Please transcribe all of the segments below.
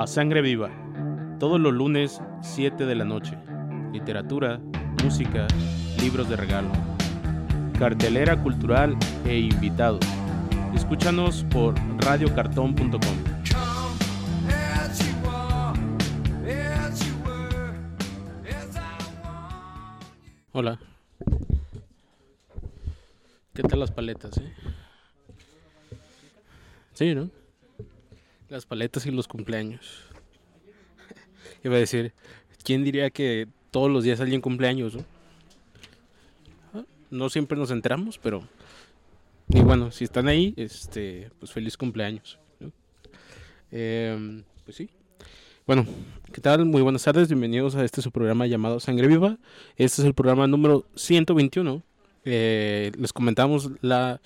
A Sangre Viva, todos los lunes 7 de la noche. Literatura, música, libros de regalo. Cartelera cultural e invitados. Escúchanos por radiocartón.com. Hola. ¿Qué tal las paletas, eh? Sí, ¿no? Las paletas y los cumpleaños. Iba a decir, ¿quién diría que todos los días alguien cumpleaños, no? Ah, No siempre nos enteramos, pero... Y bueno, si están ahí, este, pues feliz cumpleaños. Em, pues sí. Bueno, ¿qué tal? Muy buenas tardes, bienvenidos a este su programa llamado Sangre Viva. Este es el programa número 121. Eh, les comentamos la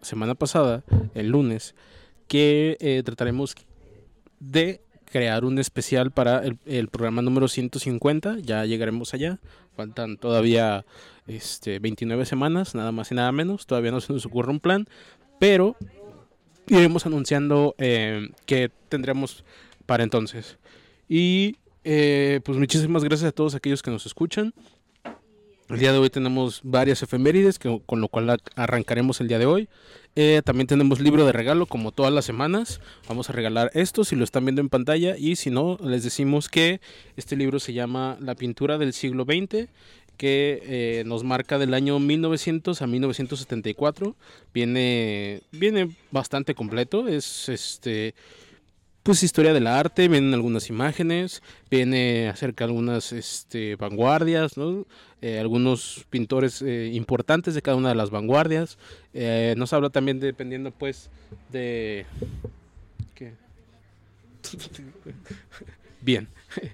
semana pasada, el lunes, que eh, trataremos de crear un especial para el, el programa número 150. Ya llegaremos allá. Faltan todavía este, 29 semanas, nada más y nada menos. Todavía no se nos ocurre un plan, pero iremos anunciando eh, que tendremos para entonces. Y eh, pues muchísimas gracias a todos aquellos que nos escuchan. El día de hoy tenemos varias efemérides, que, con lo cual arrancaremos el día de hoy. Eh, también tenemos libro de regalo, como todas las semanas. Vamos a regalar esto si lo están viendo en pantalla. Y si no, les decimos que este libro se llama La pintura del siglo XX, que eh, nos marca del año 1900 a 1974. Viene, viene bastante completo. Es este pues historia del arte, vienen algunas imágenes, viene acerca de algunas este, vanguardias. Eh, algunos pintores eh, importantes de cada una de las vanguardias. Eh, nos habla también dependiendo pues de... ¿Qué? Bien.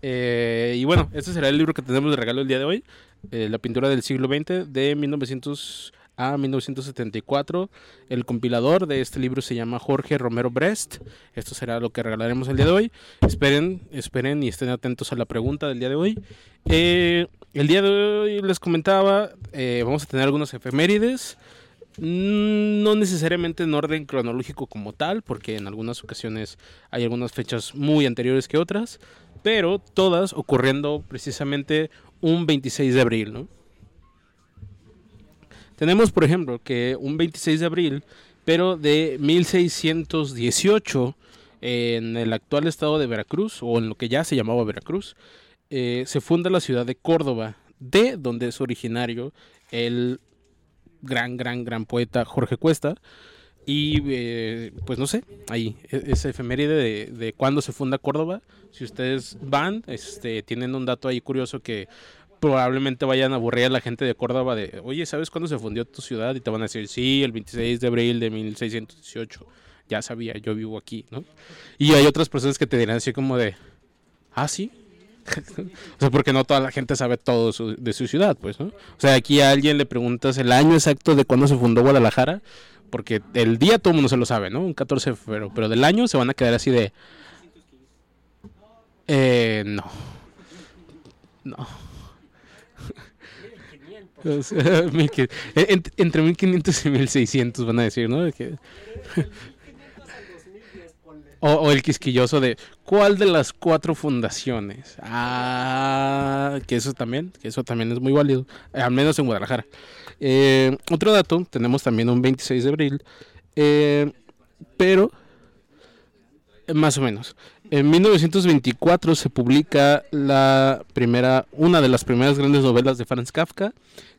Y bueno, este será el libro que tenemos de regalo el día de hoy. la pintura del siglo XX de 1900 a 1974. El compilador de este libro se llama Jorge Romero Brest. Esto será lo que regalaremos el día de hoy. Esperen, esperen y estén atentos a la pregunta del día de hoy. Eh, el día de hoy les comentaba, eh, vamos a tener algunas efemérides. Mm, No necesariamente en orden cronológico como tal, porque en algunas ocasiones hay algunas fechas muy anteriores que otras, pero todas ocurriendo precisamente un 26 de abril, ¿no? Tenemos, por ejemplo, que un 26 de abril, pero de 1618, en el actual estado de Veracruz, o en lo que ya se llamaba Veracruz, eh, se funda la ciudad de Córdoba, de donde es originario el gran, gran, gran poeta Jorge Cuesta. Y eh, pues no sé, ahí, e- esa efeméride de, de cuándo se funda Córdoba. Si ustedes van, este, tienen un dato ahí curioso que probablemente vayan a aburrir a la gente de Córdoba de, oye, ¿sabes cuándo se fundió tu ciudad? Y te van a decir, sí, el 26 de abril de 1618. Ya sabía, yo vivo aquí, ¿no? Y hay otras personas que te dirán así como de, ah, sí. o sea, porque no toda la gente sabe todo su- de su ciudad, pues, ¿no? O sea, aquí a alguien le preguntas el año exacto de cuándo se fundó Guadalajara, porque el día todo el mundo se lo sabe, ¿no? Un 14 de febrero, pero del año se van a quedar así de... Eh, no. No. O sea, 1500. En- entre 1500 y 1600 van a decir, ¿no? O, el quisquilloso de ¿cuál de las cuatro fundaciones? Ah, que eso también, que eso también es muy válido, eh, al menos en Guadalajara. Eh, otro dato, tenemos también un 26 de abril, eh, pero más o menos. En 1924 se publica la primera, una de las primeras grandes novelas de Franz Kafka,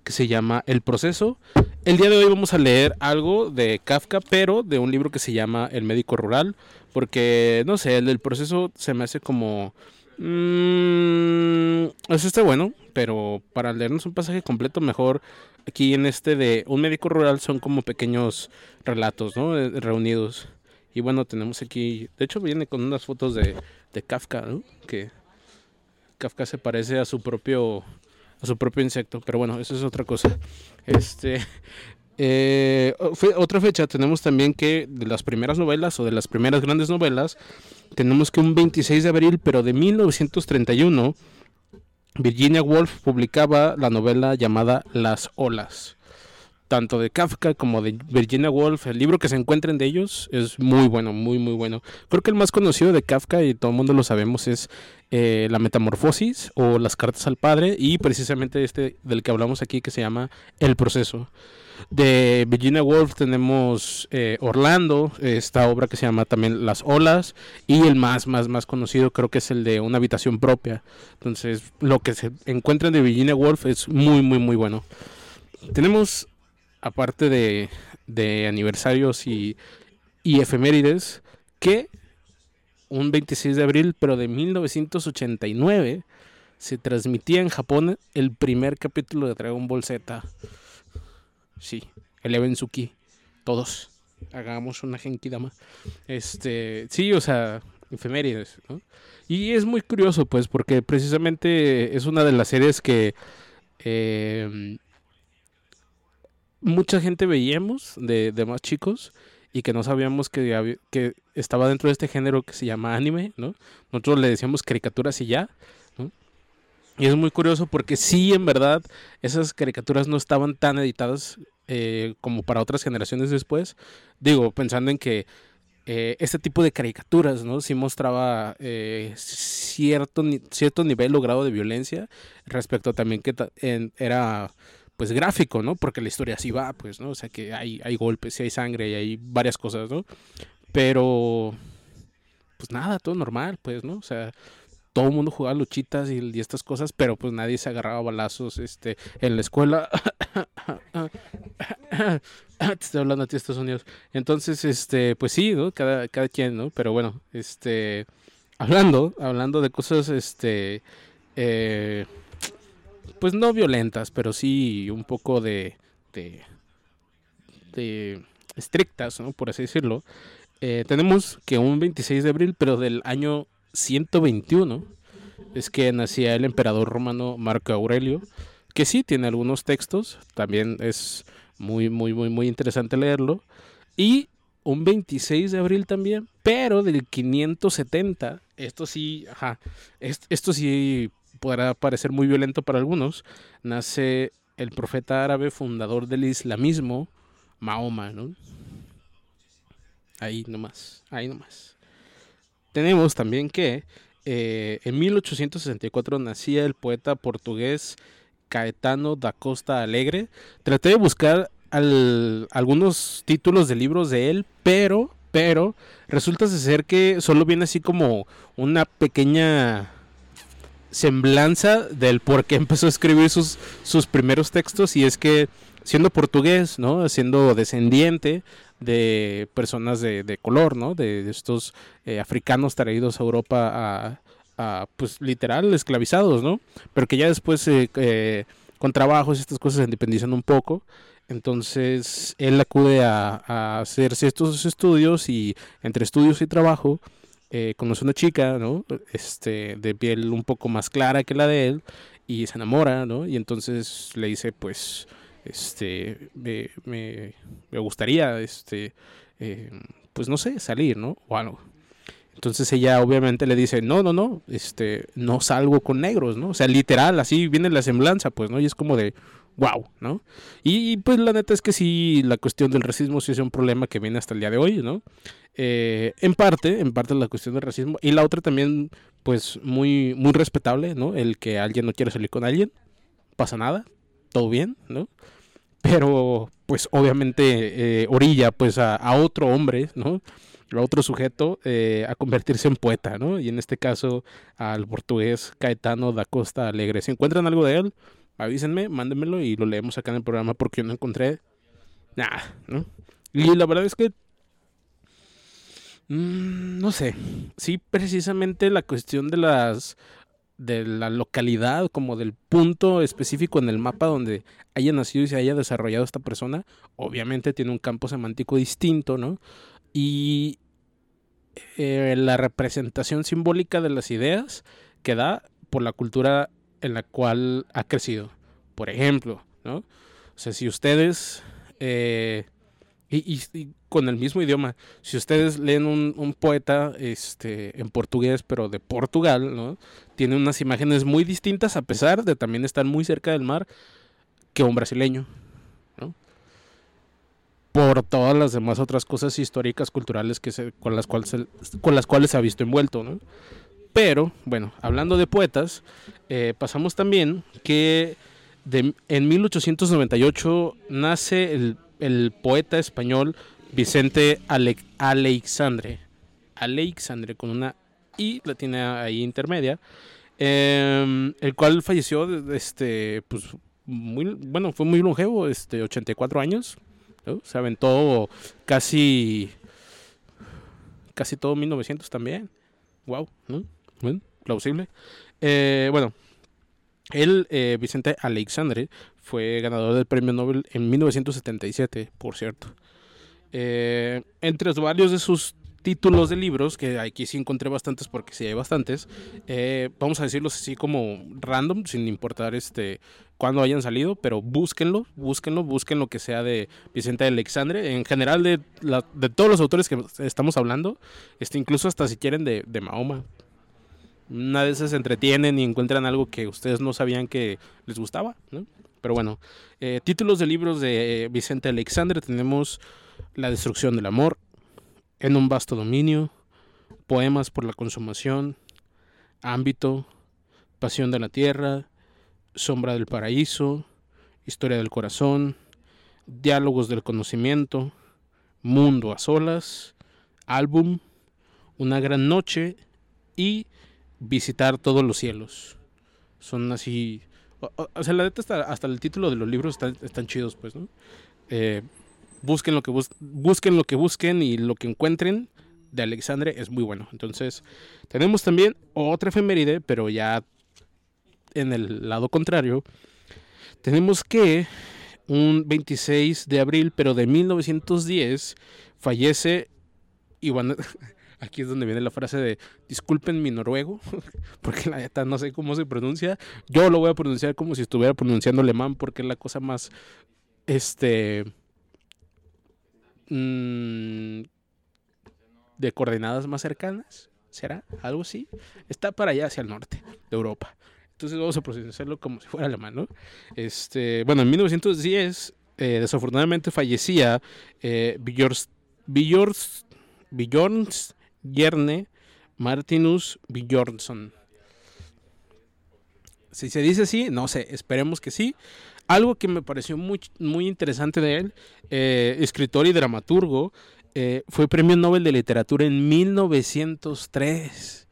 que se llama El proceso. El día de hoy vamos a leer algo de Kafka, pero de un libro que se llama El médico rural, porque no sé, el del proceso se me hace como mm, eso está bueno, pero para leernos un pasaje completo mejor aquí en este de un médico rural son como pequeños relatos, ¿no? Eh, reunidos. Y bueno, tenemos aquí, de hecho viene con unas fotos de, Kafka, ¿no? Que Kafka se parece a su propio a su propio insecto, pero bueno, eso es otra cosa. Este eh, otra fecha tenemos también que de las primeras novelas o de las primeras grandes novelas tenemos que un 26 de abril, pero de 1931 Virginia Woolf publicaba la novela llamada Las olas. Tanto de Kafka como de Virginia Woolf, el libro que se encuentren de ellos es muy bueno, muy, muy bueno. Creo que el más conocido de Kafka, y todo el mundo lo sabemos, es eh, La Metamorfosis o Las Cartas al Padre, y precisamente este del que hablamos aquí que se llama El Proceso. De Virginia Woolf tenemos eh, Orlando, esta obra que se llama también Las Olas, y el más, más, más conocido creo que es el de Una Habitación Propia. Entonces, lo que se encuentra de Virginia Woolf es muy, muy, muy bueno. Tenemos, aparte de, de aniversarios y, y efemérides, que un 26 de abril, pero de 1989, se transmitía en Japón el primer capítulo de Dragon Ball Z. Sí, Eleven Suki, todos. Hagamos una Genkidama. Este, sí, o sea, efemérides. Y es muy curioso, pues, porque precisamente es una de las series que eh, mucha gente veíamos de, más chicos y que no sabíamos que, estaba dentro de este género que se llama anime, ¿no? Nosotros le decíamos caricaturas y ya, ¿no? Y es muy curioso porque sí, en verdad, esas caricaturas no estaban tan editadas eh, como para otras generaciones después. Digo, pensando en que eh, este tipo de caricaturas, ¿no? Sí mostraba eh, cierto, cierto nivel o grado de violencia respecto también que era pues gráfico, ¿no? Porque la historia así va, pues, ¿no? O sea que hay, hay golpes, y hay sangre y hay varias cosas, ¿no? Pero, pues nada, todo normal, pues, ¿no? O sea, todo el mundo jugaba luchitas y, estas cosas, pero pues nadie se agarraba balazos este, en la escuela. Te estoy hablando a ti Estados Unidos. Entonces, este, pues sí, ¿no? Cada, cada quien, ¿no? Pero bueno, este, hablando, hablando de cosas, este, eh, pues no violentas, pero sí un poco de, de, de estrictas, ¿no? Por así decirlo. Eh, tenemos que un 26 de abril, pero del año 121 es que nacía el emperador romano Marco Aurelio, que sí tiene algunos textos, también es muy, muy, muy, muy interesante leerlo. Y un 26 de abril también, pero del 570, esto sí, ajá, esto sí podrá parecer muy violento para algunos, nace el profeta árabe fundador del islamismo, Mahoma. Ahí nomás, ahí nomás. Tenemos también que eh, en 1864 nacía el poeta portugués Caetano da Costa Alegre. Traté de buscar algunos títulos de libros de él, pero, pero resulta ser que solo viene así como una pequeña semblanza del por qué empezó a escribir sus, sus primeros textos y es que siendo portugués, ¿no? Siendo descendiente de personas de, de color, ¿no? De, estos eh, africanos traídos a Europa a, pues literal esclavizados, ¿no? Pero que ya después eh, eh, con trabajos y estas cosas se independizan un poco. Entonces él acude a, a hacerse estos estudios y entre estudios y trabajo conoce una chica, ¿no? Este, de piel un poco más clara que la de él y se enamora, ¿no? Y entonces le dice, pues, este, me, me, gustaría, este, eh, pues no sé, salir, ¿no? O algo. Entonces ella obviamente le dice, no, no, no, este, no salgo con negros, ¿no? O sea, literal, así viene la semblanza, pues, ¿no? Y es como de, wow, ¿no? Y, pues la neta es que sí, la cuestión del racismo sí es un problema que viene hasta el día de hoy, ¿no? Eh, en parte, en parte la cuestión del racismo. Y la otra también, pues, muy, muy respetable, ¿no? El que alguien no quiere salir con alguien, pasa nada, todo bien, ¿no? Pero, pues obviamente eh, orilla pues a, otro hombre, ¿no? A otro sujeto eh, a convertirse en poeta, ¿no? Y en este caso al portugués Caetano da Costa Alegre. Si encuentran algo de él, avísenme, mándenmelo y lo leemos acá en el programa porque yo no encontré nada, ¿no? Y la verdad es que mm, no sé, sí precisamente la cuestión de las de la localidad, como del punto específico en el mapa donde haya nacido y se haya desarrollado esta persona, obviamente tiene un campo semántico distinto, ¿no? Y eh, la representación simbólica de las ideas que da por la cultura en la cual ha crecido. Por ejemplo, ¿no? O sea, si ustedes eh, y, con el mismo idioma. Si ustedes leen un, poeta este, en portugués, pero de Portugal, ¿no? Tiene unas imágenes muy distintas, a pesar de también estar muy cerca del mar, que un brasileño, ¿no? por todas las demás otras cosas históricas, culturales que con, las cuales se, con las cuales se ha visto envuelto. ¿no? Pero, bueno, hablando de poetas, eh, pasamos también que en 1898 nace el, el poeta español Vicente Ale, Aleixandre. Aleixandre con una I latina ahí intermedia. Eh, el cual falleció, este, pues, muy, bueno, fue muy longevo, este, 84 años. Se aventó casi, casi todo 1900 también. Wow, ¿no? Bueno, plausible. Eh, bueno, él, eh, Vicente Alexandre, fue ganador del premio Nobel en 1977, por cierto. Eh, entre varios de sus títulos de libros, que aquí sí encontré bastantes porque sí hay bastantes, eh, vamos a decirlos así como random, sin importar este cuándo hayan salido, pero búsquenlo, búsquenlo, busquen lo que sea de Vicente Alexandre, en general de, de todos los autores que estamos hablando, este, incluso hasta si quieren de, de Mahoma. Una vez se entretienen y encuentran algo que ustedes no sabían que les gustaba. Pero bueno, eh, títulos de libros de Vicente Alexandre tenemos La destrucción del amor, En un vasto dominio, Poemas por la consumación, Ámbito, Pasión de la tierra, Sombra del paraíso, Historia del corazón, Diálogos del conocimiento, Mundo a solas, Álbum, Una gran noche y Visitar todos los cielos. Son así o, sea, la neta hasta, hasta, el título de los libros están, están chidos, pues, ¿no? Eh, busquen, lo que bus busquen lo que busquen y lo que encuentren de Alexandre es muy bueno. Entonces, tenemos también otra efeméride, pero ya en el lado contrario. Tenemos que un 26 de abril, pero de 1910, fallece Iván, Aquí es donde viene la frase de disculpen mi noruego, porque la neta no sé cómo se pronuncia. Yo lo voy a pronunciar como si estuviera pronunciando alemán, porque es la cosa más, este, mmm, de coordenadas más cercanas. ¿Será? ¿Algo así? Está para allá hacia el norte de Europa. Entonces vamos a pronunciarlo como si fuera alemán, ¿no? Este, bueno, en 1910, eh, desafortunadamente fallecía eh, Gjerne Martinus Bjornsson. Si se dice así, no sé, esperemos que sí. Algo que me pareció muy, muy interesante de él, eh, escritor y dramaturgo, eh, fue premio Nobel de Literatura en 1903.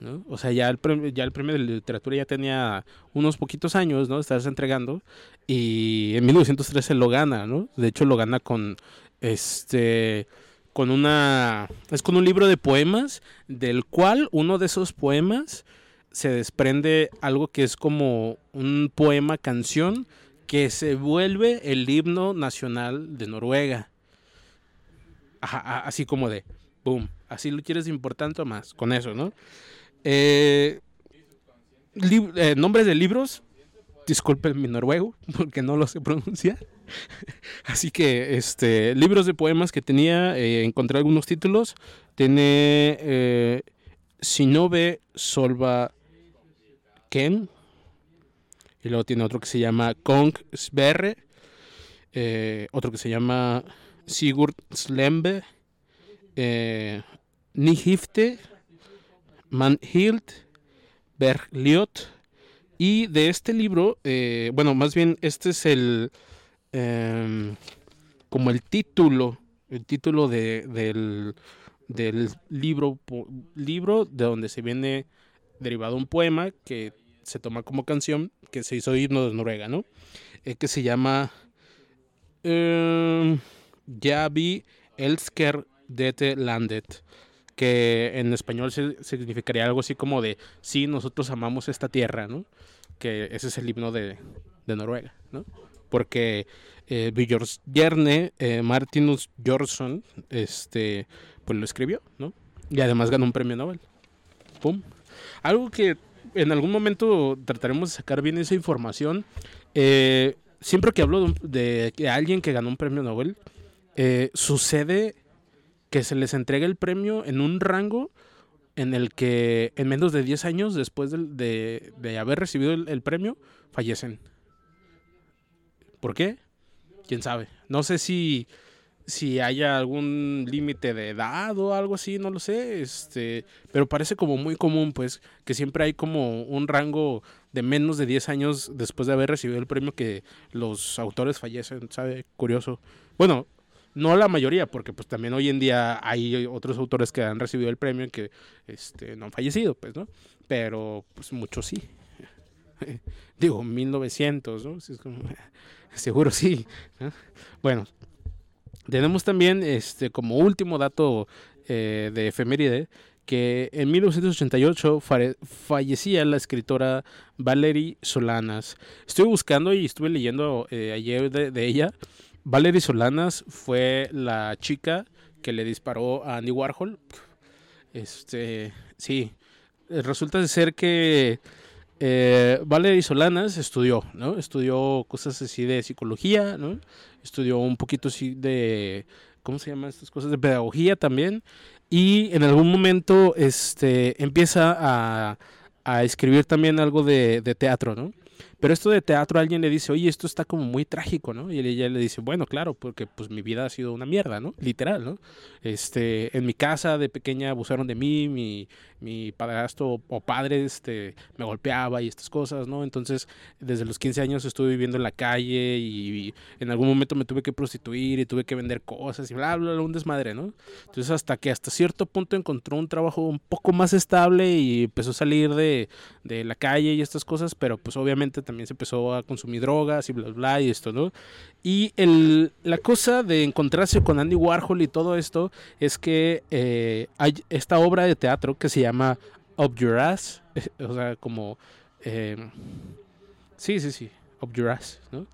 ¿no? O sea, ya el, premio, ya premio de literatura ya tenía unos poquitos años, ¿no? Estarse entregando. Y en 1913 lo gana, ¿no? De hecho, lo gana con este con una es con un libro de poemas del cual uno de esos poemas se desprende algo que es como un poema canción que se vuelve el himno nacional de Noruega. así como de boom, así lo quieres importante más con eso, ¿no? Eh, eh, nombres de libros, disculpen mi noruego porque no lo sé pronunciar. Así que, este, libros de poemas que tenía, eh, encontré algunos títulos. Tiene eh, Sinobe Solva Ken. Y luego tiene otro que se llama Kong Sverre. Eh, otro que se llama Sigurd Slembe. Eh, Nihifte. Manhild. Bergliot. Y de este libro, bueno, más bien este es el Em, como el título, el título de, del, libro, libro de donde se viene derivado un poema que se toma como canción, que se hizo himno de Noruega, ¿no? Eh, que se llama eh, vi Elsker Dete Landet, que en español significaría algo así como de, sí, nosotros amamos esta tierra, ¿no? Que ese es el himno de, de Noruega, ¿no? Porque eh, eh, Martinus Jorsson, este, pues lo escribió, ¿no? Y además ganó un premio Nobel. ¡Pum! Algo que en algún momento trataremos de sacar bien esa información. Eh, siempre que hablo de, alguien que ganó un premio Nobel, eh, sucede que se les entrega el premio en un rango en el que en menos de 10 años después de, haber recibido el premio, fallecen. ¿Por qué? quién sabe. No sé si si haya algún límite de edad o algo así, no lo sé, este, pero parece como muy común, pues, que siempre hay como un rango de menos de 10 años después de haber recibido el premio que los autores fallecen, ¿sabe? Curioso. Bueno, no la mayoría, porque pues también hoy en día hay otros autores que han recibido el premio que este, no han fallecido, pues, ¿no? Pero pues muchos sí. Digo, 1900, ¿no? seguro sí. Bueno, tenemos también este, como último dato eh, de efeméride que en 1988 fallecía la escritora Valerie Solanas. Estoy buscando y estuve leyendo eh, ayer de, ella. Valerie Solanas fue la chica que le disparó a Andy Warhol. Este, sí, resulta de ser que eh, Valerie Solanas estudió, ¿no? Estudió cosas así de psicología, ¿no? Estudió un poquito así de, ¿cómo se llaman estas cosas? De pedagogía también. Y en algún momento este, empieza a, a escribir también algo de, de teatro, ¿no? Pero esto de teatro, alguien le dice, oye, esto está como muy trágico, ¿no? Y ella le dice, bueno, claro, porque pues mi vida ha sido una mierda, ¿no? Literal, ¿no? Este, en mi casa de pequeña abusaron de mí, mi, mi padrastro o padre este, me golpeaba y estas cosas, ¿no? Entonces, desde los 15 años estuve viviendo en la calle y, en algún momento me tuve que prostituir y tuve que vender cosas y bla, bla, bla, un desmadre, ¿no? Entonces, hasta que hasta cierto punto encontró un trabajo un poco más estable y empezó a salir de, de la calle y estas cosas, pero pues obviamente también se empezó a consumir drogas y bla, bla, y esto, ¿no? Y el, la cosa de encontrarse con Andy Warhol y todo esto es que eh, hay esta obra de teatro que se llama Up Your Ass, o sea, como... Eh, sí, sí, sí, Up Your Ass, ¿no?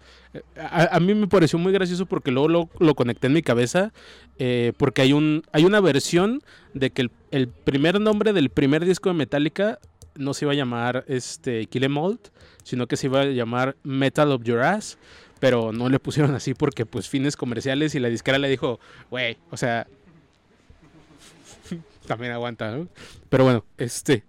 A, mí me pareció muy gracioso porque luego lo, lo conecté en mi cabeza, eh, porque hay, un, hay una versión de que el, el, primer nombre del primer disco de Metallica no se iba a llamar este, Kill Em sino que se iba a llamar Metal of Your Ass, pero no le pusieron así porque pues fines comerciales y la disquera le dijo, güey, o sea, también aguanta, ¿no? Pero bueno, este,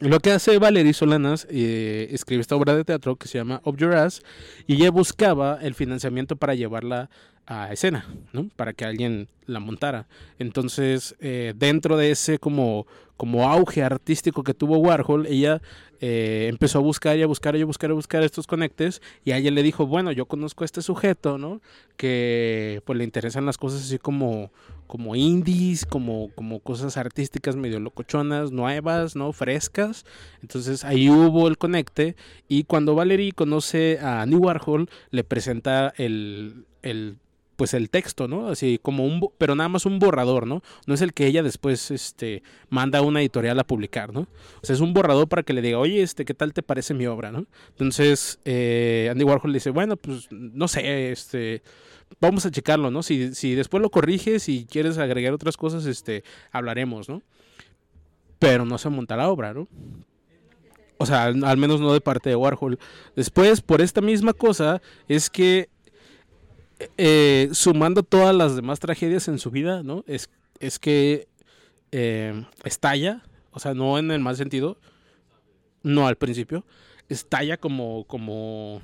lo que hace Valerie Solanas, eh, escribe esta obra de teatro que se llama Of Your Ass y ella buscaba el financiamiento para llevarla a escena, ¿no? Para que alguien la montara. Entonces, eh, dentro de ese como, como auge artístico que tuvo Warhol, ella eh, empezó a buscar y a buscar y a buscar y a buscar estos conectes y a ella le dijo, bueno, yo conozco a este sujeto, ¿no? Que pues le interesan las cosas así como, como indies, como, como cosas artísticas medio locochonas, nuevas, ¿no? Frescas. Entonces ahí hubo el conecte y cuando Valerie conoce a Andy Warhol, le presenta el, el pues el texto, ¿no? Así como un, pero nada más un borrador, ¿no? No es el que ella después, este, manda a una editorial a publicar, ¿no? O sea, es un borrador para que le diga, oye, este, ¿qué tal te parece mi obra, ¿no? Entonces, eh, Andy Warhol le dice, bueno, pues, no sé, este, vamos a checarlo, ¿no? Si, si después lo corriges y quieres agregar otras cosas, este, hablaremos, ¿no? Pero no se monta la obra, ¿no? O sea, al menos no de parte de Warhol. Después, por esta misma cosa, es que eh, sumando todas las demás tragedias en su vida, ¿no? Es, es que eh, estalla, o sea, no en el mal sentido, no al principio, estalla como, como,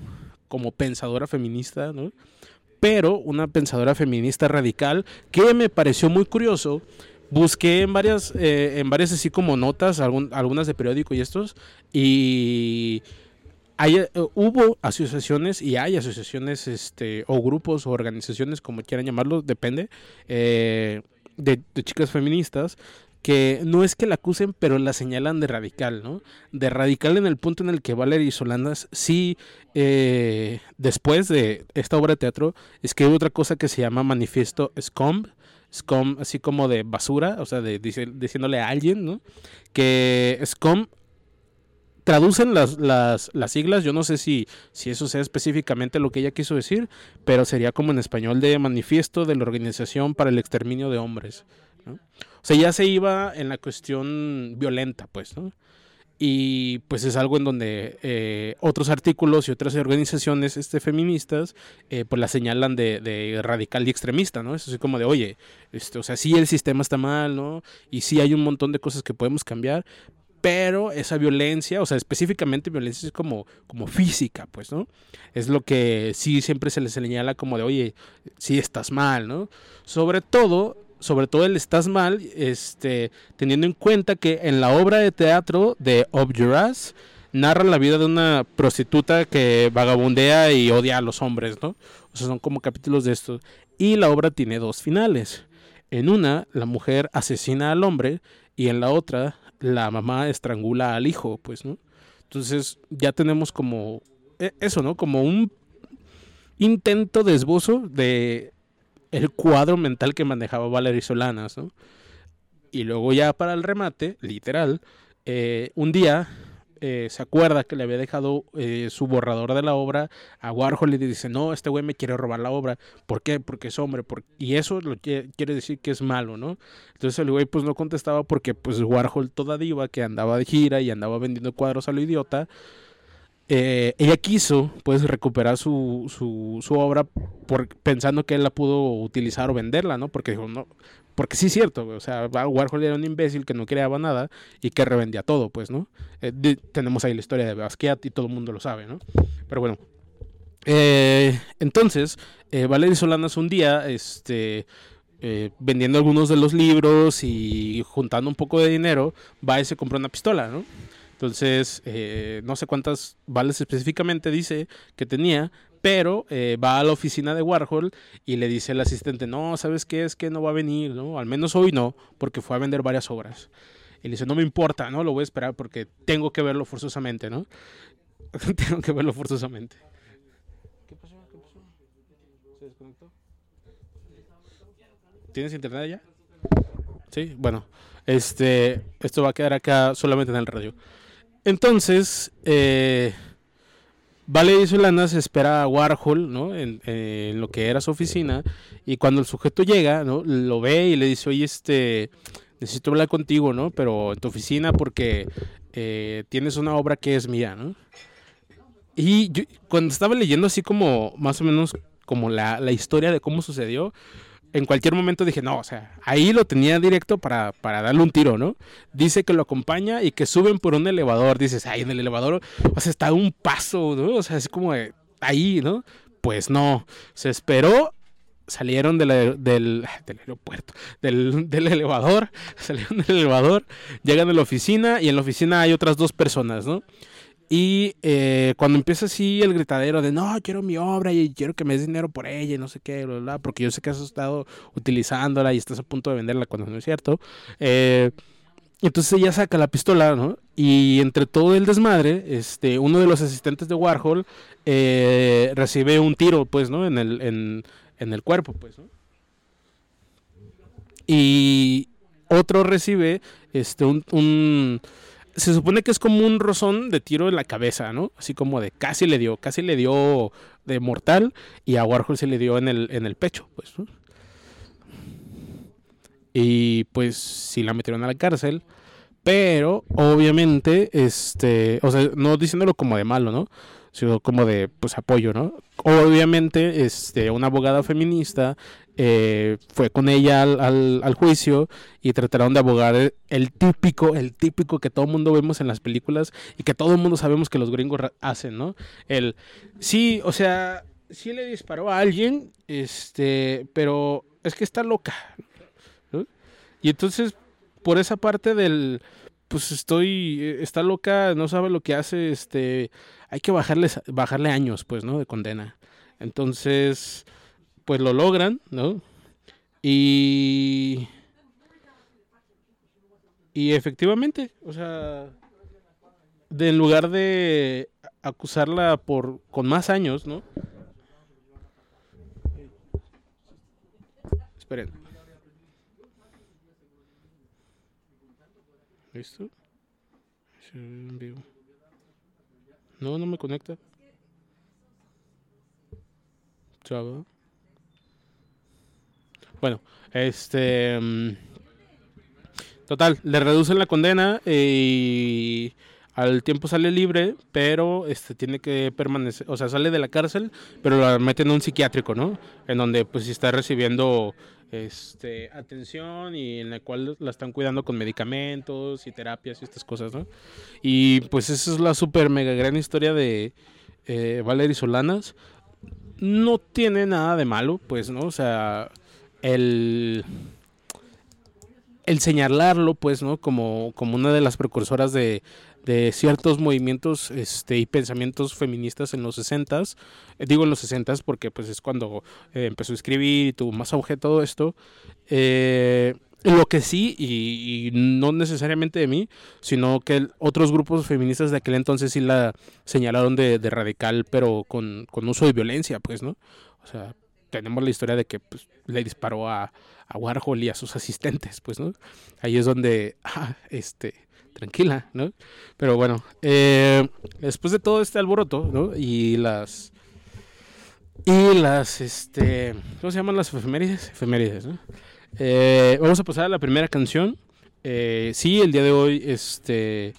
como pensadora feminista, ¿no? Pero una pensadora feminista radical que me pareció muy curioso. Busqué en varias, eh, en varias así como notas, algunas de periódico y estos, y eh, hubo asociaciones y hay asociaciones este, o grupos o organizaciones, como quieran llamarlo, depende, eh, de, chicas feministas que no es que la acusen, pero la señalan de radical, ¿no? De radical en el punto en el que Valerie Solanas sí, eh, después de esta obra de teatro, escribe otra cosa que se llama Manifiesto Scum, Scum así como de basura, o sea, de, diciéndole a alguien, ¿no? Que Scum traducen las, las, las, siglas, yo no sé si, si eso sea específicamente lo que ella quiso decir, pero sería como en español de manifiesto de la Organización para el Exterminio de Hombres. O sea, ya se iba en la cuestión violenta, pues, ¿no? Y pues es algo en donde eh, otros artículos y otras organizaciones este, feministas eh, pues la señalan de, de, radical y extremista, ¿no? Es así como de, oye, este, o sea, sí el sistema está mal, ¿no? Y sí hay un montón de cosas que podemos cambiar, pero esa violencia, o sea, específicamente violencia es como, como física, pues, ¿no? Es lo que sí siempre se le señala como de, oye, sí estás mal, ¿no? Sobre todo, sobre todo el estás mal, este, teniendo en cuenta que en la obra de teatro de Ass, narra la vida de una prostituta que vagabundea y odia a los hombres, ¿no? O sea, son como capítulos de esto. Y la obra tiene dos finales. En una, la mujer asesina al hombre y en la otra, la mamá estrangula al hijo, pues, ¿no? Entonces ya tenemos como e, eso, ¿no? Como un intento de esbozo de el cuadro mental que manejaba Valery Solanas, ¿no? Y luego ya para el remate, literal, eh, un día eh, se acuerda que le había dejado eh, su borrador de la obra a Warhol y le dice, no, este güey me quiere robar la obra. ¿Por qué? Porque es hombre. Y eso lo quiere decir que es malo, ¿no? Entonces el güey pues no contestaba porque pues Warhol toda diva que andaba de gira y andaba vendiendo cuadros a lo idiota. Eh, ella quiso pues recuperar su, su, su obra por, pensando que él la pudo utilizar o venderla, ¿no? Porque dijo, no, porque sí es cierto, o sea, Warhol era un imbécil que no creaba nada y que revendía todo, pues, ¿no? Eh, tenemos ahí la historia de Basquiat y todo el mundo lo sabe, ¿no? Pero bueno. Eh, entonces, eh, Solanas un día, este, eh, vendiendo algunos de los libros y juntando un poco de dinero, va y se compra una pistola, ¿no? Entonces, no sé cuántas vales específicamente dice que tenía, pero eh, va a la oficina de Warhol y le dice al asistente, no, ¿sabes qué? Es que no va a venir, ¿no? Al menos hoy no, porque fue a vender varias obras. Y le dice, no me importa, ¿no? Lo voy a esperar porque tengo que verlo forzosamente, ¿no? tengo que verlo forzosamente. ¿Qué pasó? ¿Qué pasó? ¿Se desconectó? ¿Tienes internet ya? Sí, bueno, este, esto va a quedar acá solamente en el radio. Entonces, eh, Vale Solana se espera a Warhol, ¿no? En, lo que era su oficina. Y cuando el sujeto llega, ¿no? Lo ve y le dice, oye, este, necesito hablar contigo, ¿no? Pero en tu oficina porque eh, tienes una obra que es mía, ¿no? Y cuando estaba leyendo así como, más o menos, como la, la historia de cómo sucedió, en cualquier momento dije, no, o sea, ahí lo tenía directo para, para darle un tiro, ¿no? Dice que lo acompaña y que suben por un elevador. Dices, ahí en el elevador, o sea, está un paso, ¿no? O sea, es como ahí, ¿no? Pues no, se esperó, salieron del, del, aeropuerto, del, del, elevador, salieron del elevador, llegan a la oficina y en la oficina hay otras dos personas, ¿no? Y eh, cuando empieza así el gritadero de no, quiero mi obra y quiero que me des dinero por ella y no sé qué, bla, bla, porque yo sé que has estado utilizándola y estás a punto de venderla cuando no es cierto. Eh, entonces ella saca la pistola, ¿no? Y entre todo el desmadre, este, uno de los asistentes de Warhol eh, recibe un tiro, pues, ¿no? En el, en, en el cuerpo, pues, ¿no? Y otro recibe este, un se supone que es como un rozón de tiro en la cabeza, ¿no? Así como de casi le dio, casi le dio de mortal y a Warhol se le dio en el, en el pecho, pues. Y pues sí la metieron a la cárcel, pero obviamente, este, o sea, no diciéndolo como de malo, ¿no? Sino como de, pues, apoyo, ¿no? Obviamente, este, una abogada feminista eh, fue con ella al, al, juicio y trataron de abogar el, típico, el típico que todo el mundo vemos en las películas y que todo el mundo sabemos que los gringos hacen, ¿no? El, sí, o sea, sí le disparó a alguien, este, pero es que está loca. Y entonces, por esa parte del, pues estoy, está loca, no sabe lo que hace, este, hay que bajarle, bajarle años, pues, ¿no? De condena. Entonces, pues lo logran, ¿no? Y... Y efectivamente, o sea, de, en lugar de acusarla por con más años, ¿no? Esperen. ¿Listo? No, no me conecta. Chavo. Bueno, este. Mm, total, le reducen la condena y al tiempo sale libre, pero este tiene que permanecer, o sea, sale de la cárcel, pero la meten en un psiquiátrico, ¿no? En donde pues está recibiendo este atención y en la cual la están cuidando con medicamentos y terapias y estas cosas, ¿no? Y pues esa es la super mega gran historia de eh, Valery Solanas. No tiene nada de malo, pues, ¿no? O sea, el el señalarlo, pues, ¿no? Como, como una de las precursoras de, ciertos movimientos este, y pensamientos feministas en los 60 eh, digo en los 60 porque pues es cuando eh, empezó a escribir y tuvo más auge todo esto. Eh, lo que sí, y, no necesariamente de mí, sino que otros grupos feministas de aquel entonces sí la señalaron de, radical, pero con, con, uso de violencia, pues, ¿no? O sea, tenemos la historia de que pues, le disparó a, a Warhol y a sus asistentes, pues, ¿no? Ahí es donde, ah, este, tranquila, ¿no? Pero bueno, eh, después de todo este alboroto, ¿no? Y las, y las, este, ¿cómo se llaman las efemérides? Efemérides, ¿no? Eh, vamos a pasar a la primera canción. Eh, sí, el día de hoy, este,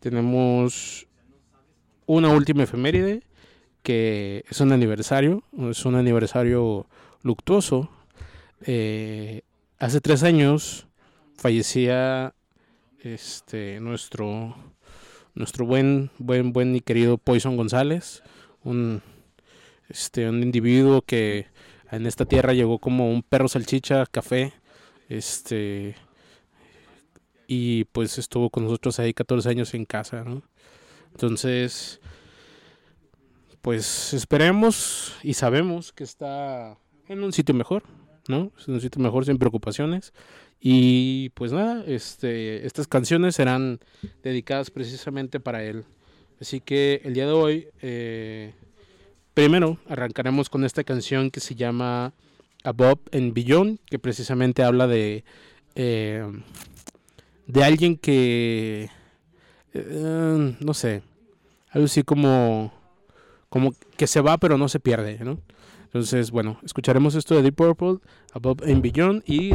tenemos una última efeméride que es un aniversario, es un aniversario luctuoso eh, hace tres años fallecía este nuestro nuestro buen buen buen y querido Poison González un este un individuo que en esta tierra llegó como un perro salchicha café este y pues estuvo con nosotros ahí 14 años en casa entonces pues esperemos y sabemos que está en un sitio mejor ¿no? Es un mejor sin preocupaciones. Y pues nada, este, estas canciones serán dedicadas precisamente para él. Así que el día de hoy, eh, primero arrancaremos con esta canción que se llama Above and Beyond, que precisamente habla de, eh, de alguien que, eh, no sé, algo así como, como que se va pero no se pierde, ¿no? Entonces, bueno, escucharemos esto de Deep Purple, Above and Beyond y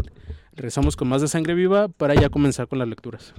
regresamos con más de Sangre Viva para ya comenzar con las lecturas.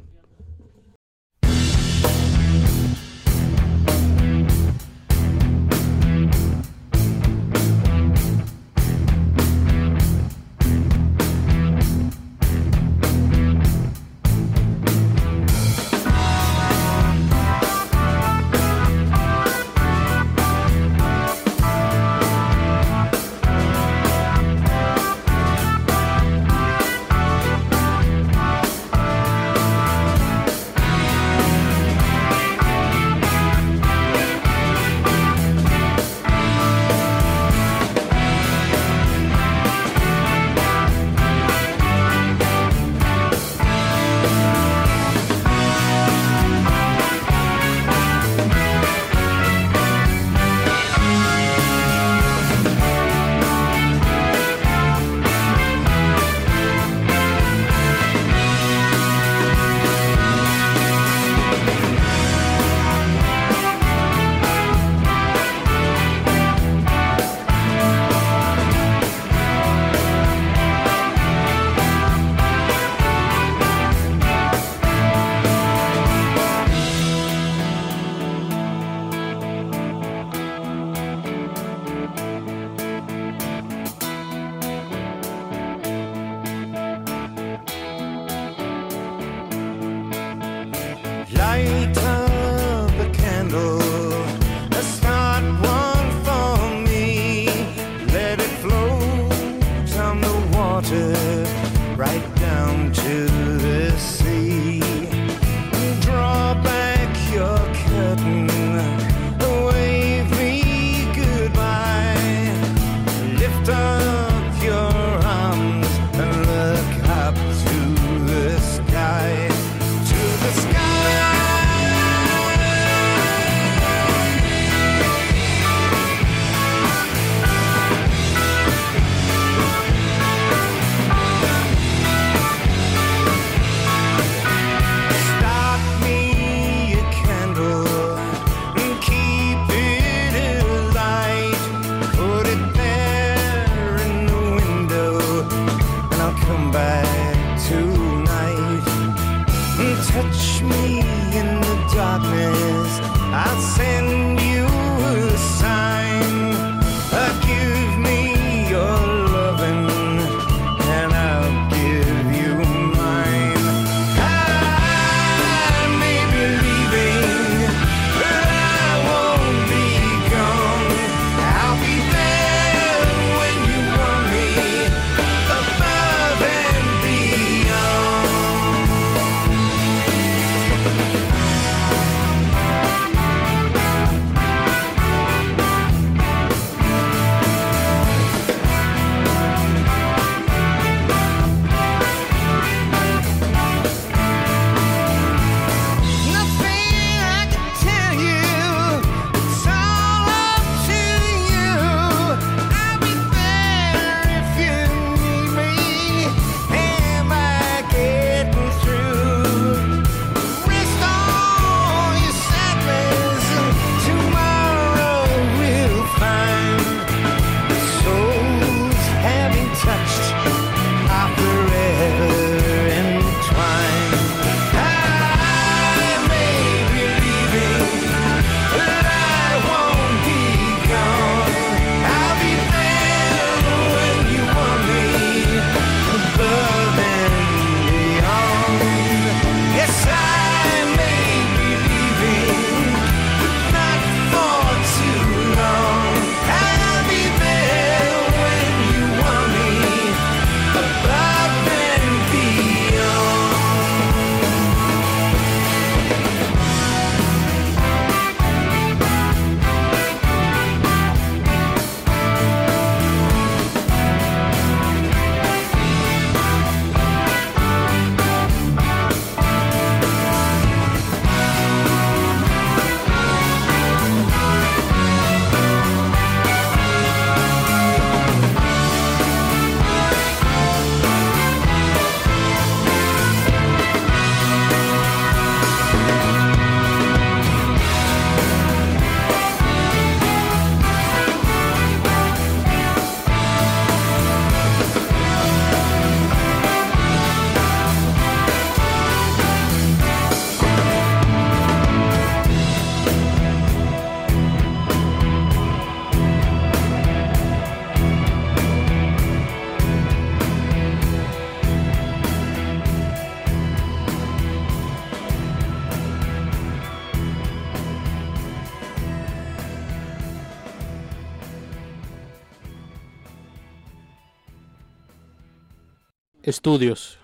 Estudios.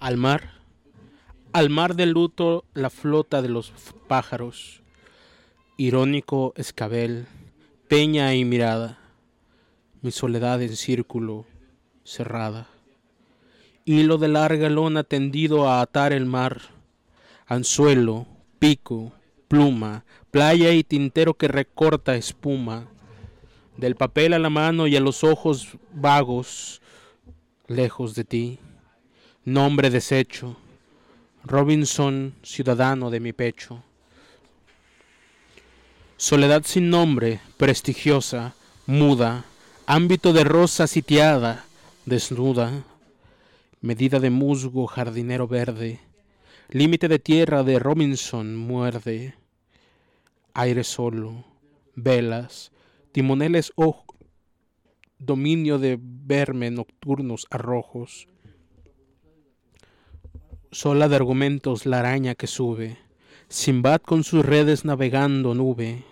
Al mar. Al mar del luto la flota de los pájaros. Irónico escabel, peña y mirada. Mi soledad en círculo cerrada. Hilo de larga lona tendido a atar el mar. Anzuelo, pico, pluma, playa y tintero que recorta espuma. Del papel a la mano y a los ojos vagos lejos de ti. Nombre deshecho. Robinson, ciudadano de mi pecho. Soledad sin nombre, prestigiosa, muda, ámbito de rosa sitiada, desnuda, medida de musgo, jardinero verde, límite de tierra de Robinson muerde, aire solo, velas, timoneles dominio de verme nocturnos arrojos, sola de argumentos la araña que sube, Simbad con sus redes navegando nube,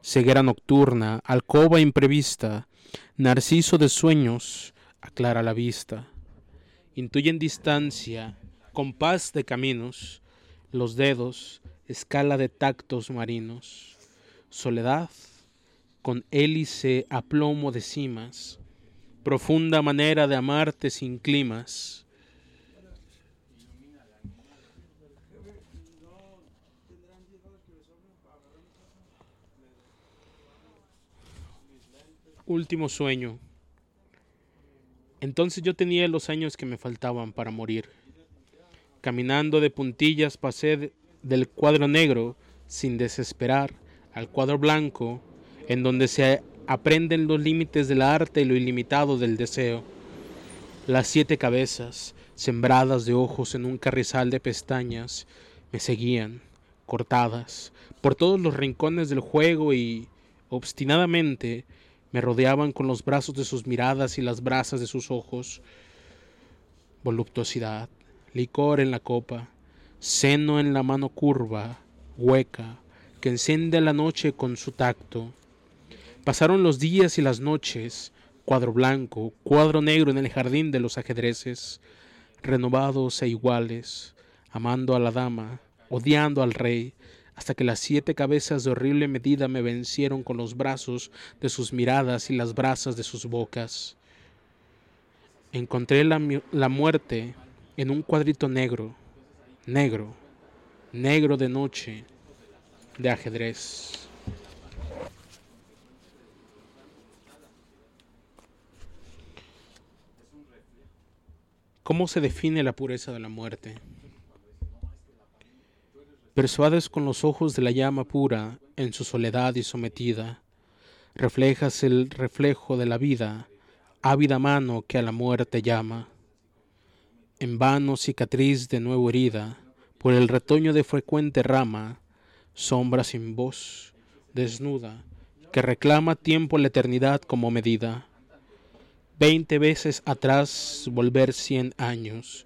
ceguera nocturna, alcoba imprevista, narciso de sueños, aclara la vista, intuyen distancia, compás de caminos, los dedos, escala de tactos marinos, soledad, con hélice a plomo de cimas, profunda manera de amarte sin climas. Último sueño. Entonces yo tenía los años que me faltaban para morir. Caminando de puntillas pasé de- del cuadro negro, sin desesperar, al cuadro blanco, en donde se aprenden los límites del arte y lo ilimitado del deseo. Las siete cabezas, sembradas de ojos en un carrizal de pestañas, me seguían, cortadas, por todos los rincones del juego y, obstinadamente, me rodeaban con los brazos de sus miradas y las brasas de sus ojos. Voluptuosidad, licor en la copa, seno en la mano curva, hueca, que enciende la noche con su tacto. Pasaron los días y las noches, cuadro blanco, cuadro negro en el jardín de los ajedrezes, renovados e iguales, amando a la dama, odiando al rey, hasta que las siete cabezas de horrible medida me vencieron con los brazos de sus miradas y las brasas de sus bocas. Encontré la, la muerte en un cuadrito negro, negro, negro de noche, de ajedrez. ¿Cómo se define la pureza de la muerte? Persuades con los ojos de la llama pura en su soledad y sometida, reflejas el reflejo de la vida, ávida mano que a la muerte llama. En vano cicatriz de nuevo herida, por el retoño de frecuente rama, sombra sin voz, desnuda, que reclama tiempo la eternidad como medida. Veinte veces atrás volver cien años,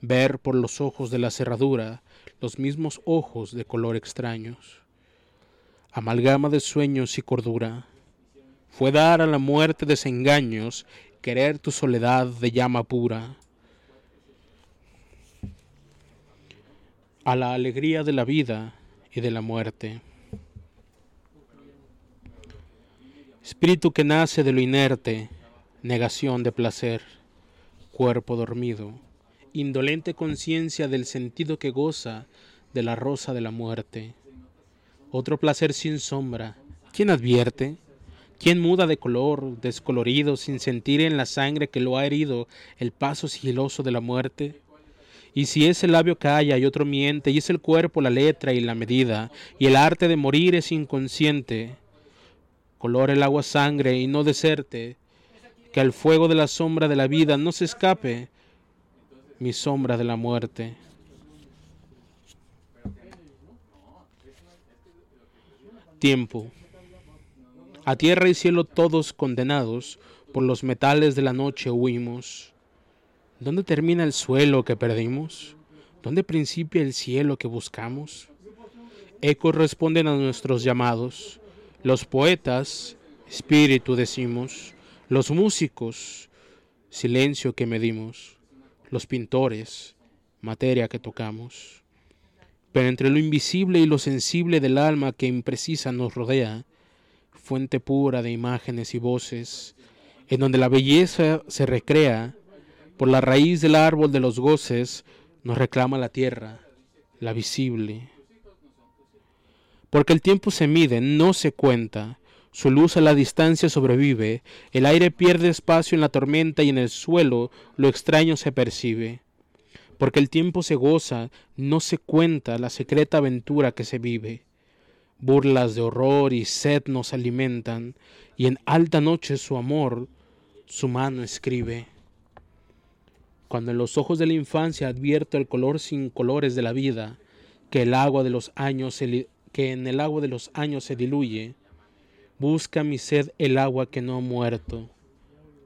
ver por los ojos de la cerradura los mismos ojos de color extraños. Amalgama de sueños y cordura, fue dar a la muerte desengaños, querer tu soledad de llama pura. A la alegría de la vida y de la muerte. Espíritu que nace de lo inerte, negación de placer, cuerpo dormido, indolente conciencia del sentido que goza de la rosa de la muerte. Otro placer sin sombra, ¿quién advierte? ¿Quién muda de color, descolorido, sin sentir en la sangre que lo ha herido el paso sigiloso de la muerte? Y si ese labio calla y otro miente, y es el cuerpo la letra y la medida, y el arte de morir es inconsciente, color el agua sangre y no deserte, que al fuego de la sombra de la vida no se escape mi sombra de la muerte. Tiempo. A tierra y cielo todos condenados, por los metales de la noche huimos. ¿Dónde termina el suelo que perdimos? ¿Dónde principia el cielo que buscamos? Ecos responden a nuestros llamados. Los poetas, espíritu decimos. Los músicos, silencio que medimos. Los pintores, materia que tocamos. Pero entre lo invisible y lo sensible del alma que imprecisa nos rodea, fuente pura de imágenes y voces, en donde la belleza se recrea, por la raíz del árbol de los goces nos reclama la tierra, la visible. Porque el tiempo se mide, no se cuenta, su luz a la distancia sobrevive, el aire pierde espacio en la tormenta y en el suelo lo extraño se percibe. Porque el tiempo se goza, no se cuenta la secreta aventura que se vive. Burlas de horror y sed nos alimentan, y en alta noche su amor su mano escribe. Cuando en los ojos de la infancia advierto el color sin colores de la vida, que el agua de los años que en el agua de los años se diluye, busca mi sed el agua que no ha muerto,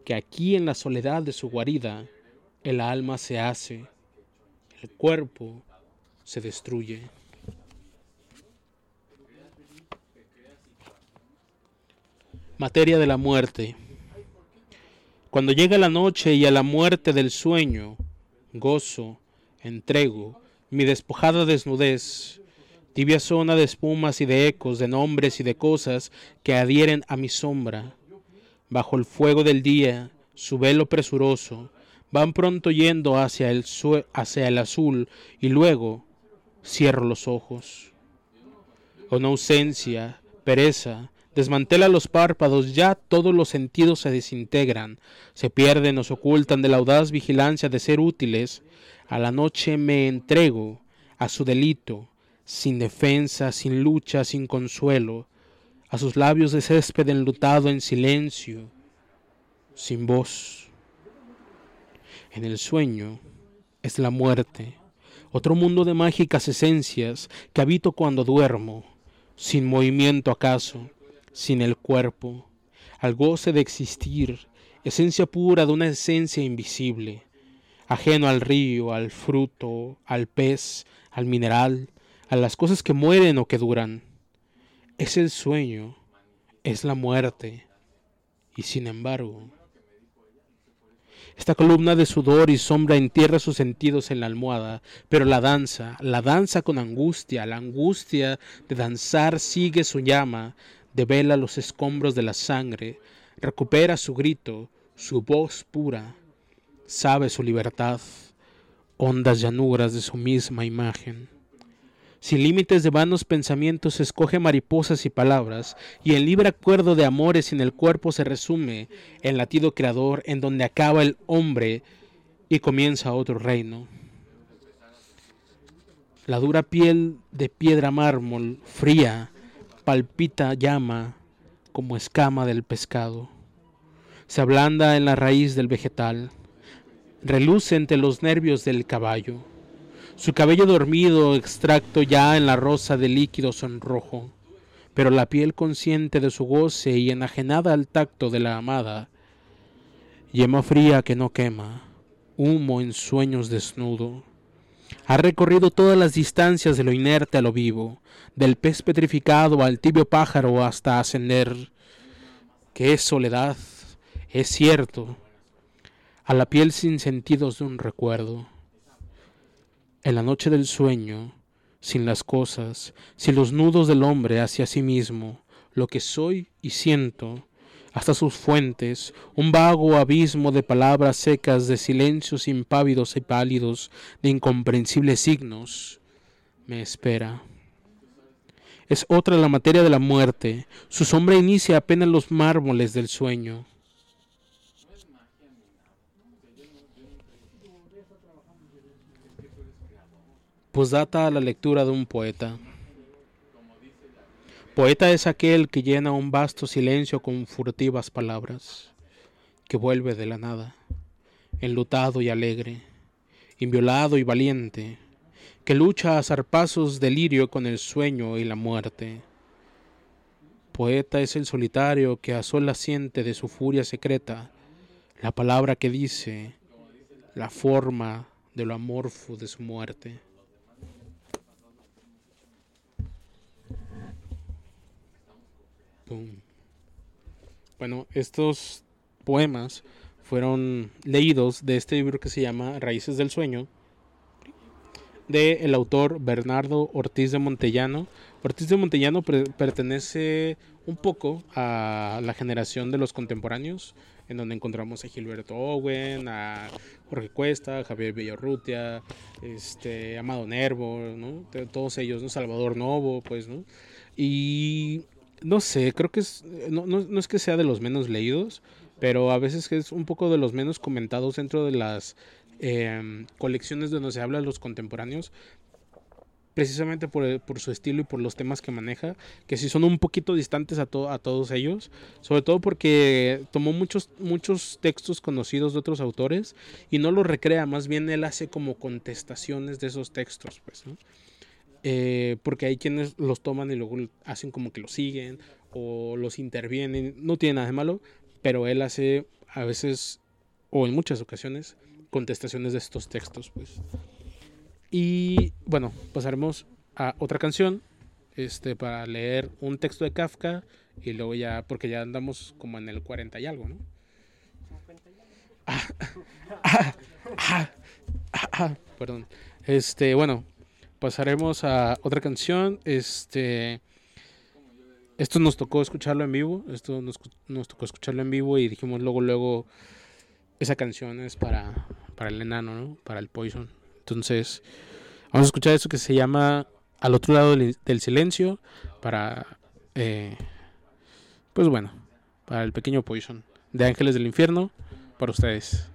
que aquí en la soledad de su guarida el alma se hace, el cuerpo se destruye. Materia de la muerte. Cuando llega la noche y a la muerte del sueño, gozo, entrego mi despojada desnudez, tibia zona de espumas y de ecos, de nombres y de cosas que adhieren a mi sombra. Bajo el fuego del día, su velo presuroso, van pronto yendo hacia el, hacia el azul y luego cierro los ojos. Una ausencia, pereza, desmantela los párpados, ya todos los sentidos se desintegran, se pierden o se ocultan de la audaz vigilancia de ser útiles. A la noche me entrego a su delito, sin defensa, sin lucha, sin consuelo, a sus labios de césped enlutado en silencio, sin voz. En el sueño es la muerte, otro mundo de mágicas esencias que habito cuando duermo, sin movimiento acaso, sin el cuerpo, al goce de existir, esencia pura de una esencia invisible, ajeno al río, al fruto, al pez, al mineral, a las cosas que mueren o que duran. Es el sueño, es la muerte, y sin embargo, esta columna de sudor y sombra entierra sus sentidos en la almohada, pero la danza, la danza con angustia, la angustia de danzar sigue su llama, devela los escombros de la sangre, recupera su grito, su voz pura, sabe su libertad, hondas llanuras de su misma imagen. Sin límites de vanos pensamientos escoge mariposas y palabras, y en libre acuerdo de amores en el cuerpo se resume el latido creador en donde acaba el hombre y comienza otro reino. La dura piel de piedra mármol, fría, palpita llama como escama del pescado. Se ablanda en la raíz del vegetal, reluce entre los nervios del caballo. Su cabello dormido extracto ya en la rosa de líquido sonrojo, pero la piel consciente de su goce y enajenada al tacto de la amada, yema fría que no quema, humo en sueños desnudo. Ha recorrido todas las distancias de lo inerte a lo vivo, del pez petrificado al tibio pájaro hasta ascender. que es soledad? Es cierto, a la piel sin sentidos de un recuerdo. En la noche del sueño, sin las cosas, sin los nudos del hombre hacia sí mismo, lo que soy y siento, hasta sus fuentes, un vago abismo de palabras secas, de silencios impávidos y pálidos, de incomprensibles signos, me espera. Es otra la materia de la muerte, su sombra inicia apenas los mármoles del sueño. Posdata a la lectura de un poeta. Poeta es aquel que llena un vasto silencio con furtivas palabras, que vuelve de la nada, enlutado y alegre, inviolado y valiente, que lucha a zarpazos delirio con el sueño y la muerte. Poeta es el solitario que a solas siente de su furia secreta la palabra que dice, la forma de lo amorfo de su muerte. Bueno, estos poemas fueron leídos de este libro que se llama Raíces del Sueño, de el autor Bernardo Ortiz de Montellano. Ortiz de Montellano pertenece un poco a la generación de los contemporáneos, en donde encontramos a Gilberto Owen, a Jorge Cuesta, a Javier Villarrutia, este, Amado Nervo, todos ellos. Salvador Novo, pues, ¿no? Y no sé, creo que es, no, no- no es que sea de los menos leídos, pero a veces es un poco de los menos comentados dentro de las em, colecciones donde se habla de los contemporáneos, precisamente por, el- por su estilo y por los temas que maneja, que sí son un poquito distantes a, to- a todos ellos, sobre todo porque tomó muchos, muchos textos conocidos de otros autores y no los recrea, más bien él hace como contestaciones de esos textos, pues. Eh, porque hay quienes los toman y luego hacen como que los siguen o los intervienen, no tiene nada de malo, pero él hace a veces o en muchas ocasiones contestaciones de estos textos, pues. Y bueno, pasaremos a otra canción, este, para leer un texto de Kafka y luego ya, porque ya andamos como en el 40 y algo, ¿no? Ah, ah, ah, perdón. Este, bueno, pasaremos a otra canción. Este, esto nos tocó escucharlo en vivo. Esto nos, nos tocó escucharlo en vivo y dijimos luego, luego, esa canción es para, para el enano, ¿no? Para el Poison. Entonces, vamos a escuchar eso que se llama Al otro lado del, silencio para, eh, pues bueno, para el pequeño Poison de Ángeles del Infierno, para ustedes.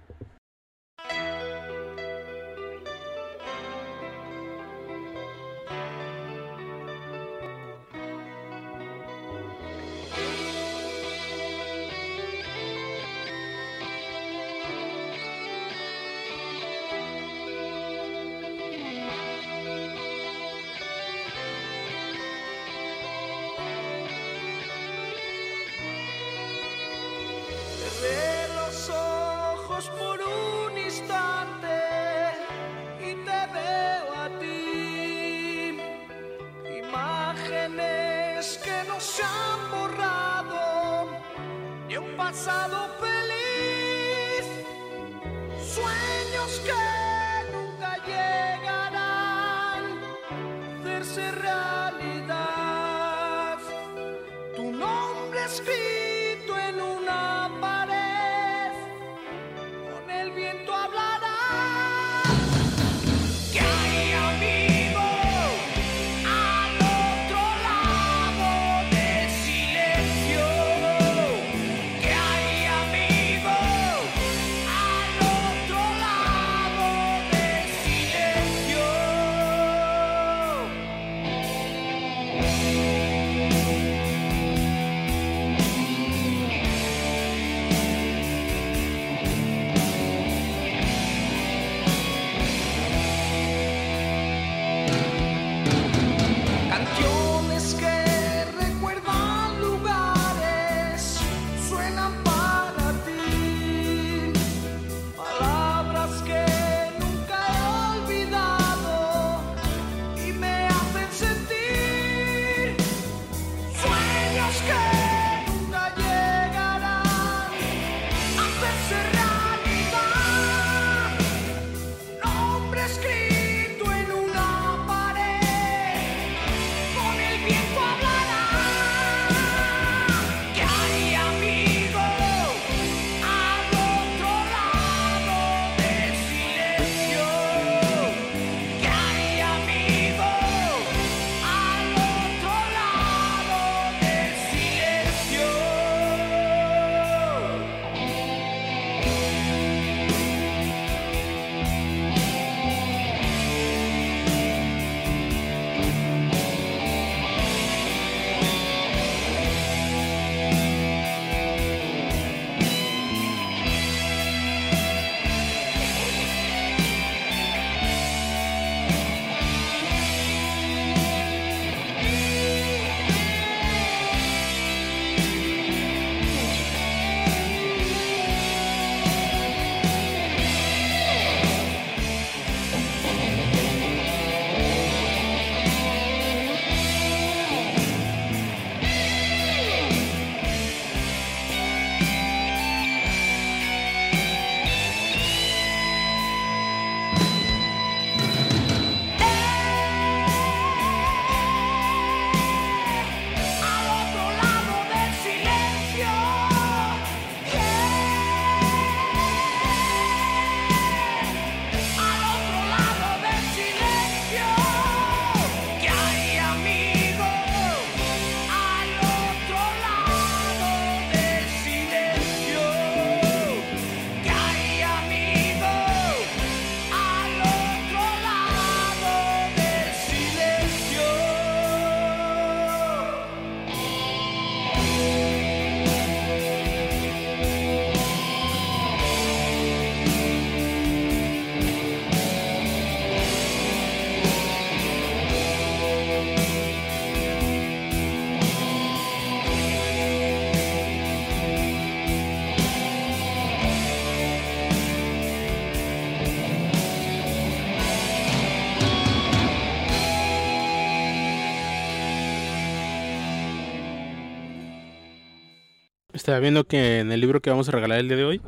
Estaba viendo que en el libro que vamos a regalar el día de hoy,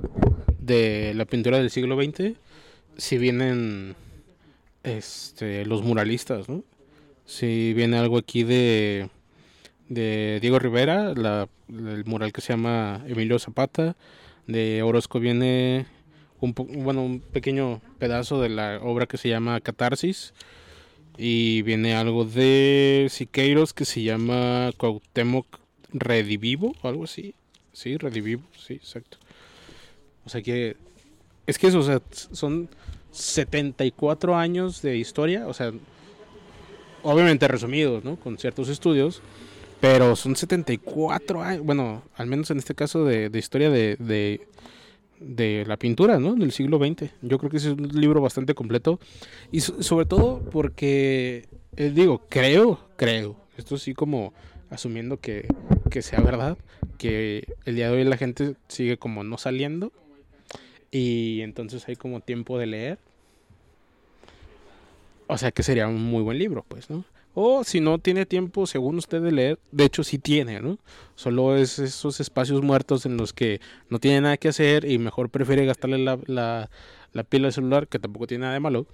de la pintura del siglo XX, si vienen este, los muralistas, ¿no? Si viene algo aquí de, Diego Rivera, el mural que se llama Emilio Zapata, de Orozco viene un, bueno, un pequeño pedazo de la obra que se llama Catarsis, y viene algo de Siqueiros que se llama Cuauhtémoc Redivivo, algo así. Sí, Redivivo, sí, exacto. O sea que es que eso, o sea, son 74 años de historia, o sea, obviamente resumidos, ¿no? Con ciertos estudios, pero son 74 años, bueno, al menos en este caso de, de historia de, de, de la pintura, ¿no? Del siglo XX. Yo creo que es un libro bastante completo y so- sobre todo porque, eh, digo, creo, creo, esto sí como asumiendo que, que sea verdad, que el día de hoy la gente sigue como no saliendo y entonces hay como tiempo de leer. O sea que sería un muy buen libro, pues, ¿no? O si no tiene tiempo, según usted de leer, de hecho sí tiene, ¿no? Solo es esos espacios muertos en los que no tiene nada que hacer y mejor prefiere gastarle la, la, la pila del celular, que tampoco tiene nada de malo,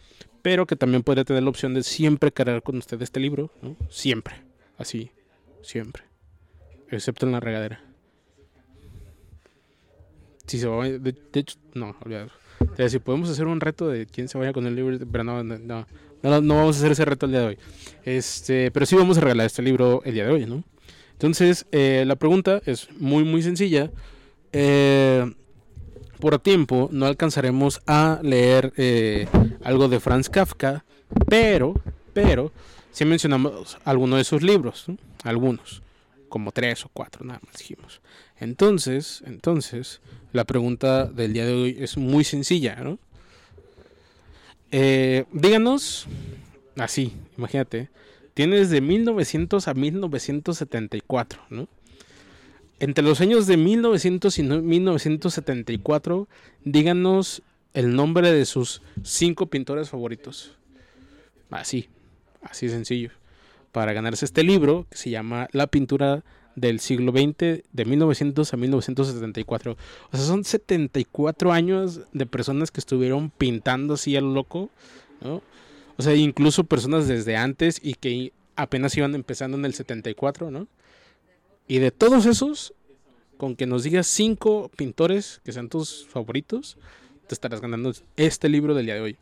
pero que también podría tener la opción de siempre cargar con usted este libro, ¿no? Siempre, así, siempre, excepto en la regadera. Si se va, de, de hecho, no, olvídalo. Te decía, si podemos hacer un reto de quién se vaya con el libro, pero no, no, no, no, vamos a hacer ese reto el día de hoy. Este, pero sí vamos a regalar este libro el día de hoy, ¿no? Entonces, eh, la pregunta es muy, muy sencilla. Eh, por tiempo no alcanzaremos a leer eh, algo de Franz Kafka, pero, pero, sí mencionamos algunos de sus libros, ¿no? Algunos, como tres o cuatro, nada más dijimos. Entonces, entonces, la pregunta del día de hoy es muy sencilla, ¿no? Eh, díganos, así, imagínate, tienes de 1900 a 1974, ¿no? Entre los años de 1900 y no- 1974, díganos el nombre de sus cinco pintores favoritos. Así, así sencillo. Para ganarse este libro que se llama La pintura del siglo XX, de 1900 a 1974. O sea, son 74 años de personas que estuvieron pintando así a lo loco, ¿no? O sea, incluso personas desde antes y que apenas iban empezando en el 74, ¿no? Y de todos esos, con que nos digas cinco pintores que sean tus favoritos, te estarás ganando este libro del día de hoy.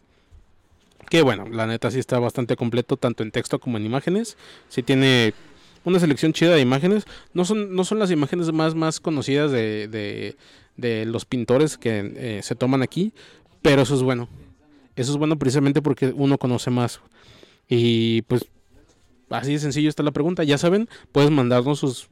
Que bueno, la neta sí está bastante completo, tanto en texto como en imágenes. Sí tiene una selección chida de imágenes. No son, no son las imágenes más, más conocidas de, de, de los pintores que eh, se toman aquí, pero eso es bueno. Eso es bueno precisamente porque uno conoce más. Y pues así de sencillo está la pregunta. Ya saben, puedes mandarnos sus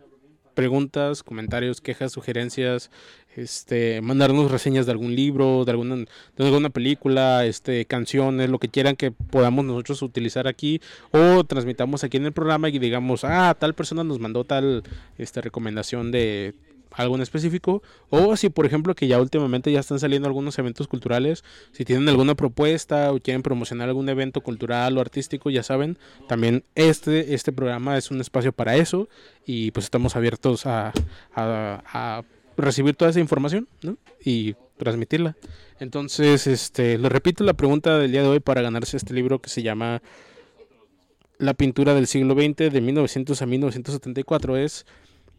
preguntas, comentarios, quejas, sugerencias, este, mandarnos reseñas de algún libro, de alguna, de alguna película, este, canciones, lo que quieran que podamos nosotros utilizar aquí o transmitamos aquí en el programa y digamos, ah, tal persona nos mandó tal este, recomendación de algo en específico o si por ejemplo que ya últimamente ya están saliendo algunos eventos culturales si tienen alguna propuesta o quieren promocionar algún evento cultural o artístico ya saben también este este programa es un espacio para eso y pues estamos abiertos a, a- a recibir toda esa información ¿no? y transmitirla entonces este les repito la pregunta del día de hoy para ganarse este libro que se llama la pintura del siglo XX de 1900 a 1974 es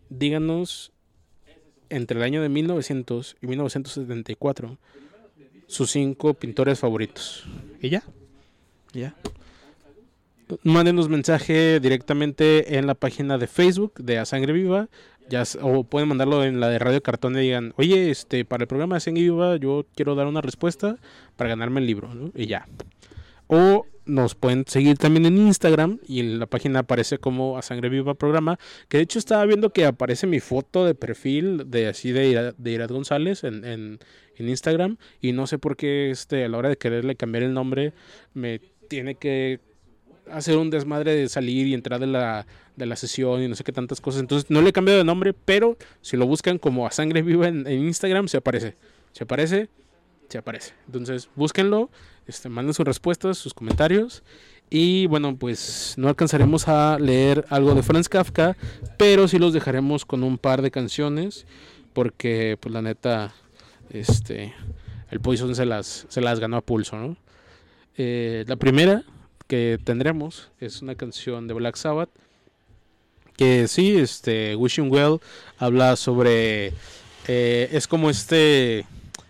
díganos entre el año de 1900 y 1974 sus cinco pintores favoritos. ¿Y ya? ¿Ya? Mándenos mensaje directamente en la página de Facebook de A Sangre Viva. Ya, o pueden mandarlo en la de Radio Cartón y digan, oye, este, para el programa de Sangre Viva yo quiero dar una respuesta para ganarme el libro. Y ya. O nos pueden seguir también en Instagram y en la página aparece como A Sangre Viva Programa. Que de hecho estaba viendo que aparece mi foto de perfil de así de de Irad González en, en, en Instagram. Y no sé por qué este, a la hora de quererle cambiar el nombre me tiene que hacer un desmadre de salir y entrar de la, de la sesión y no sé qué tantas cosas. Entonces no le he cambiado de nombre, pero si lo buscan como a sangre viva en, en Instagram, se aparece. Se aparece, se aparece. Entonces búsquenlo, este, manden sus respuestas, sus comentarios. Y bueno, pues no alcanzaremos a leer algo de Franz Kafka, pero sí los dejaremos con un par de canciones, porque pues la neta, este, el Poison se las, se las ganó a pulso, ¿no? Eh, la primera que tendremos es una canción de Black Sabbath que sí, este Wishing Well habla sobre eh, es como este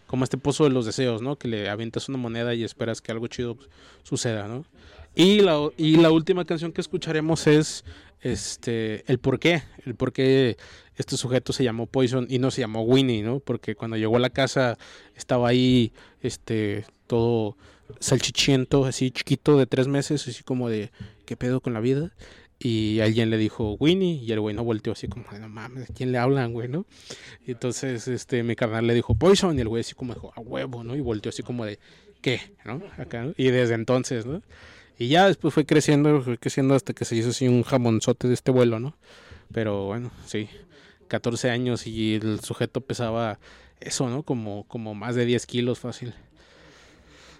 como este pozo de los deseos, ¿no? Que le avientas una moneda y esperas que algo chido suceda, ¿no? Y la, y la última canción que escucharemos es este el por qué, el por qué este sujeto se llamó Poison y no se llamó Winnie, ¿no? Porque cuando llegó a la casa estaba ahí este todo salchichiento, así chiquito de tres meses, así como de ¿qué pedo con la vida? Y alguien le dijo Winnie y el güey no volteó así como no mames, ¿a quién le hablan, güey, no? Y entonces este mi carnal le dijo Poison y el güey así como dijo a huevo, ¿no? Y volteó así como de ¿qué? ¿no? Acá. Y desde entonces, ¿no? Y ya después fue creciendo, fue creciendo hasta que se hizo así un jamonzote de este vuelo, ¿no? Pero bueno, sí, 14 años y el sujeto pesaba eso, ¿no? Como, como más de 10 kilos fácil.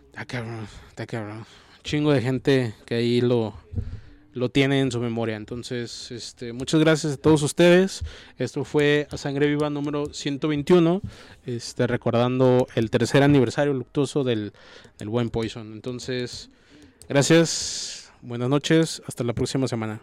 Está cabrón, está cabrón. Chingo de gente que ahí lo, lo tiene en su memoria. Entonces, este, muchas gracias a todos ustedes. Esto fue A Sangre Viva número 121, este, recordando el tercer aniversario luctuoso del, del buen Poison. Entonces, gracias, buenas noches, hasta la próxima semana.